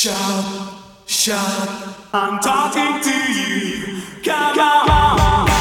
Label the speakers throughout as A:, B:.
A: Shout,
B: shout, I'm talking to you. Come on.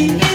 B: Yeah.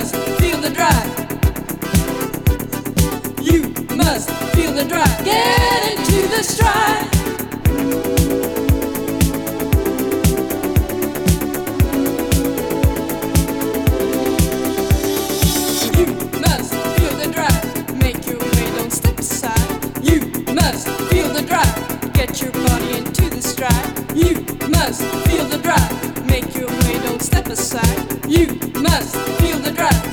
B: must feel the drive. You must feel the drive. Get into the stride. You must feel the drive. Make your way, don't step aside. You must feel the drive. Get your body into the stride. You must feel the drive. Make your way, don't step aside. You must feel the drive.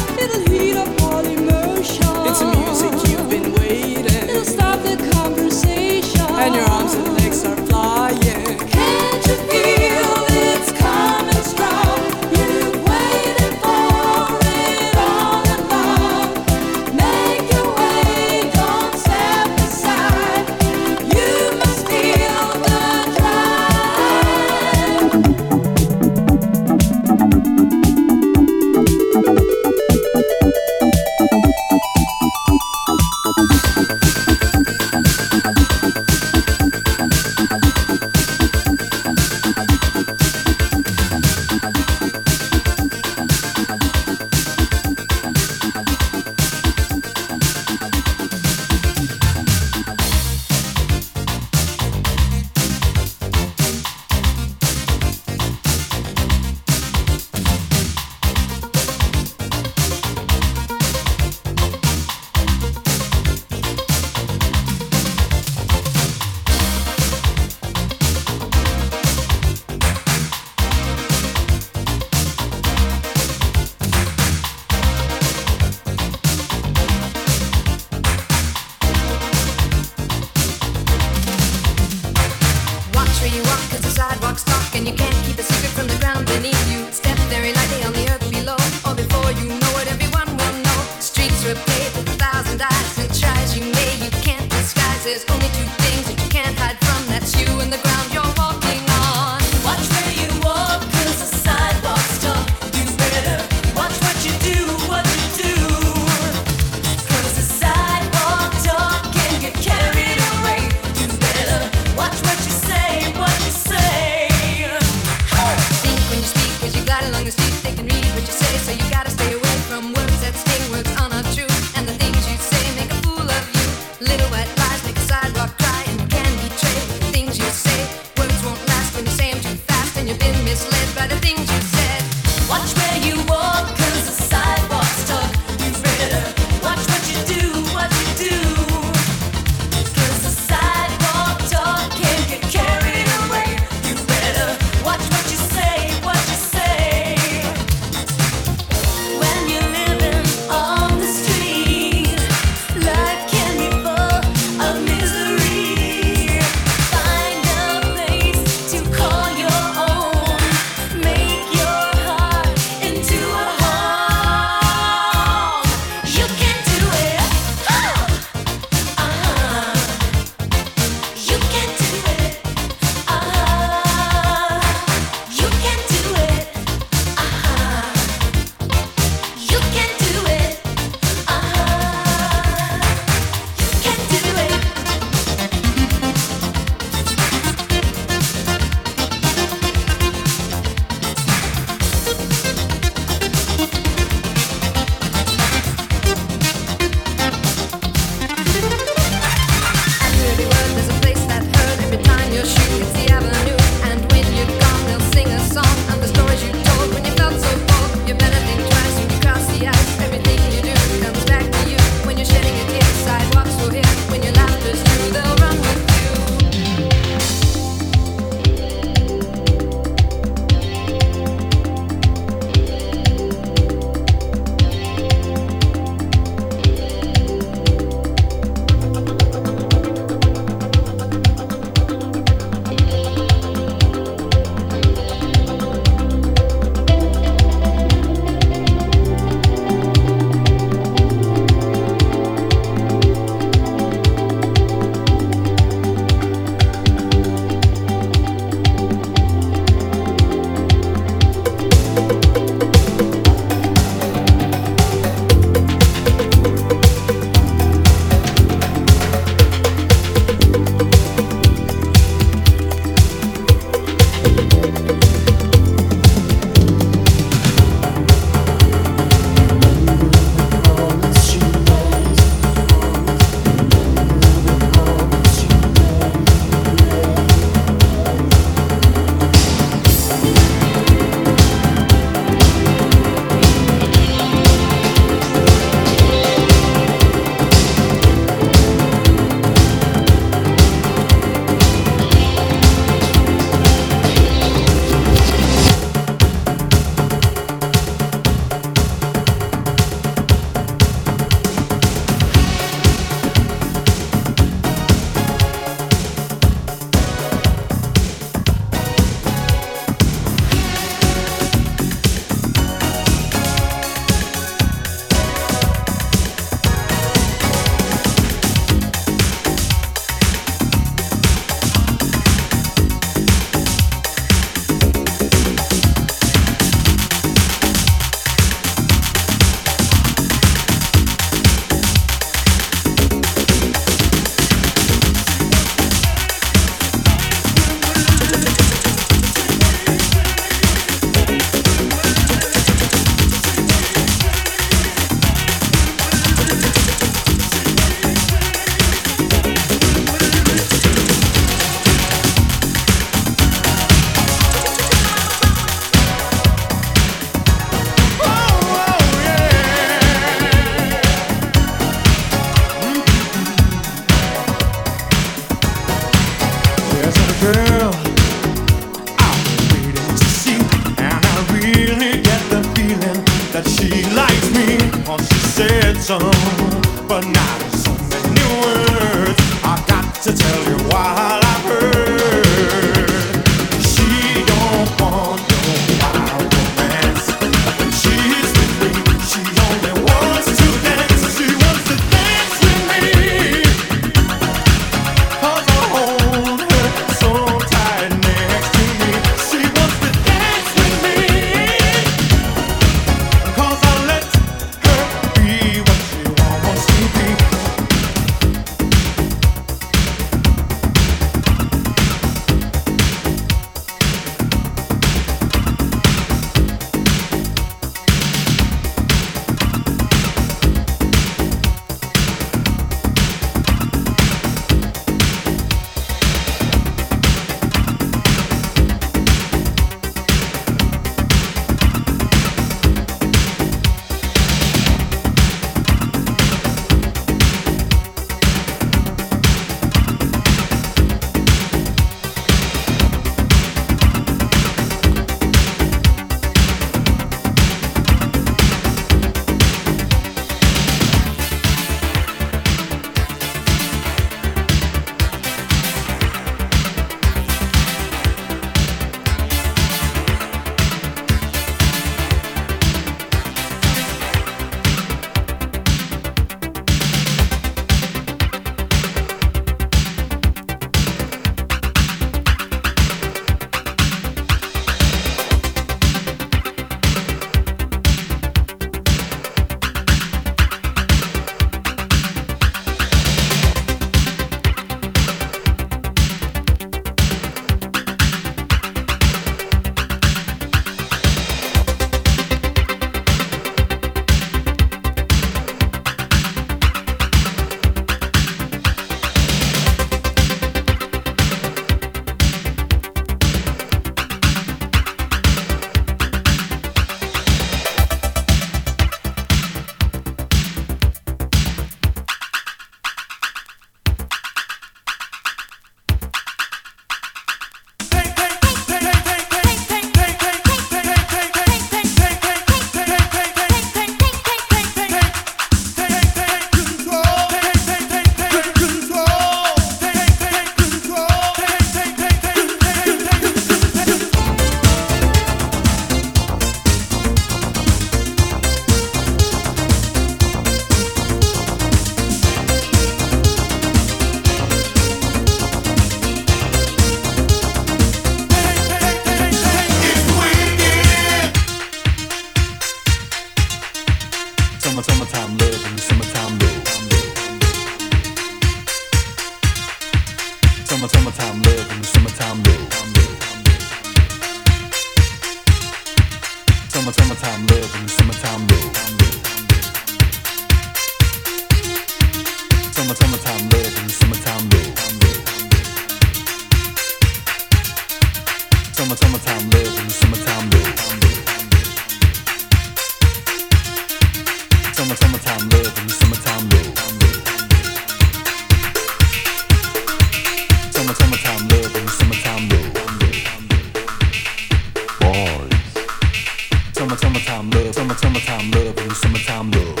C: summertime love.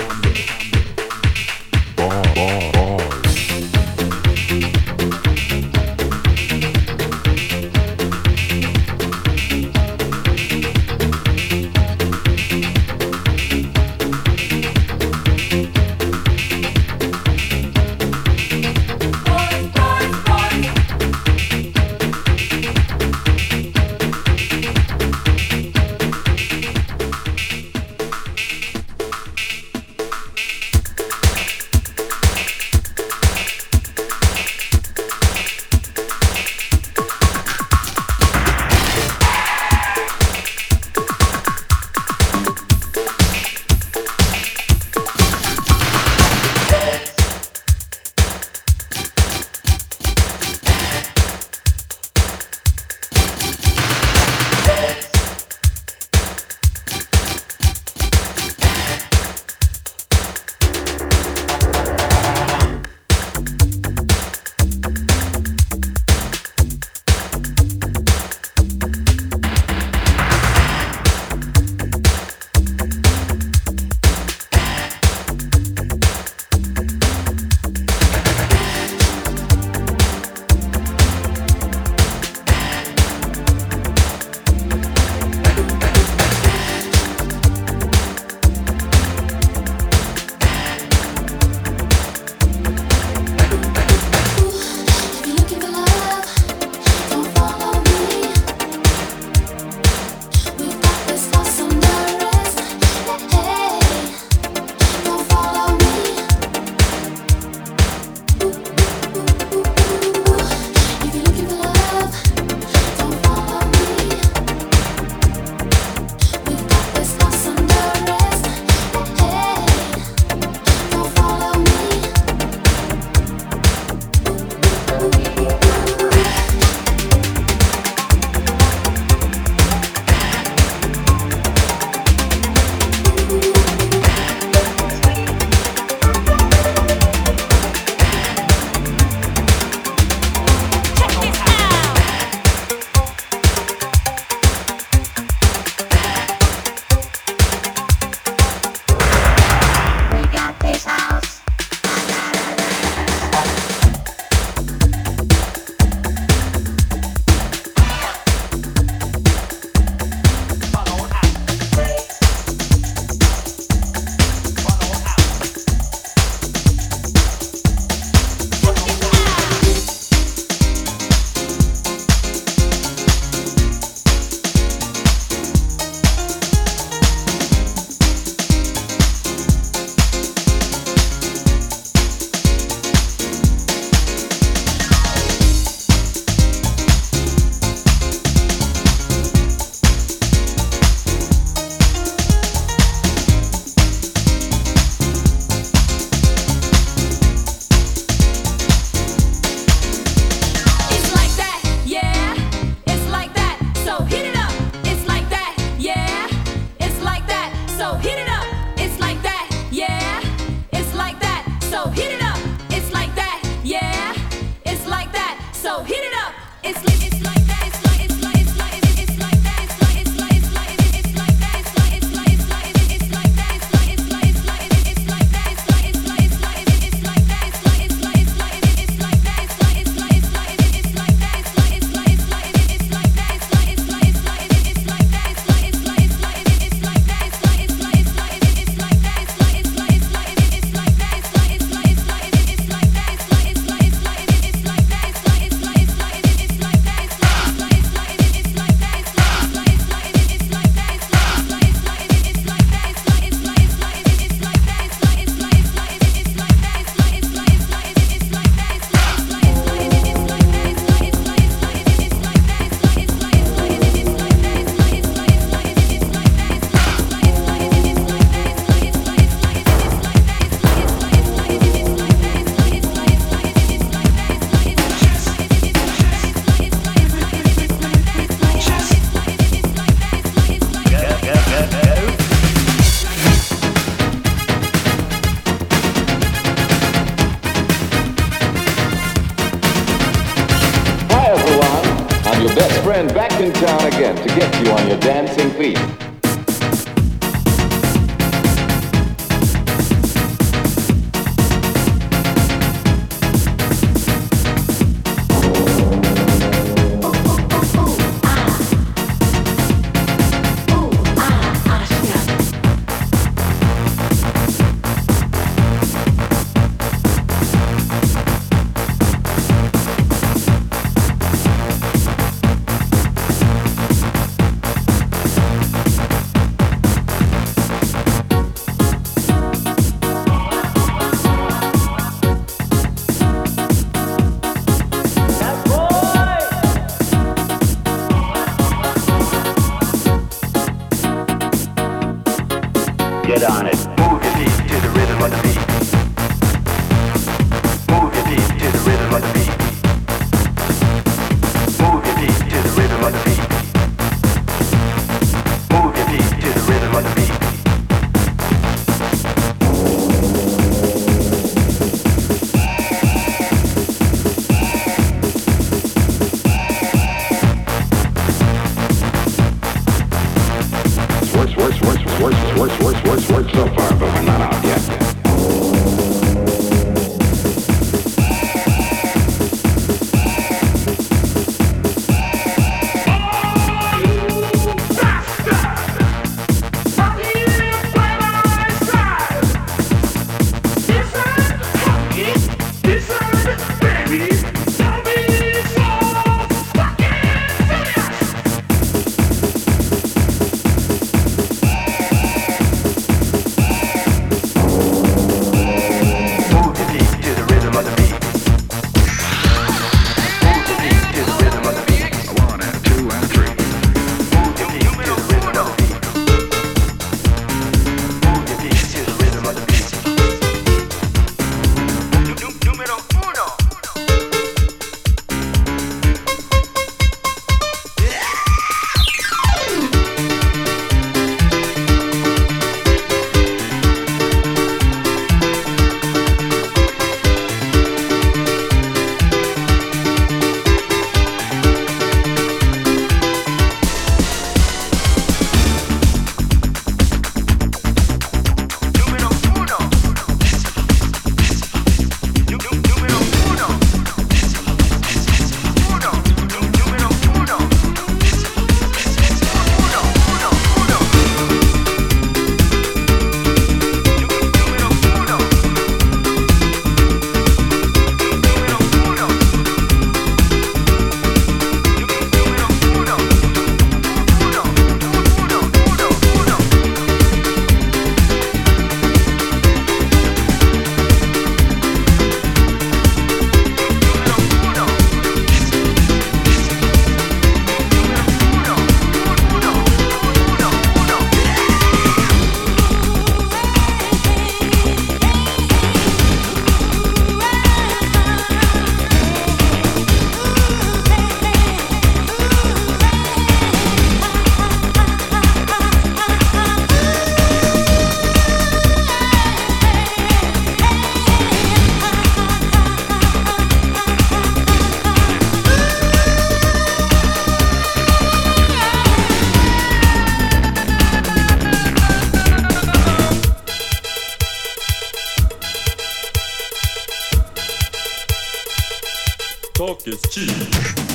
D: Talk is cheap.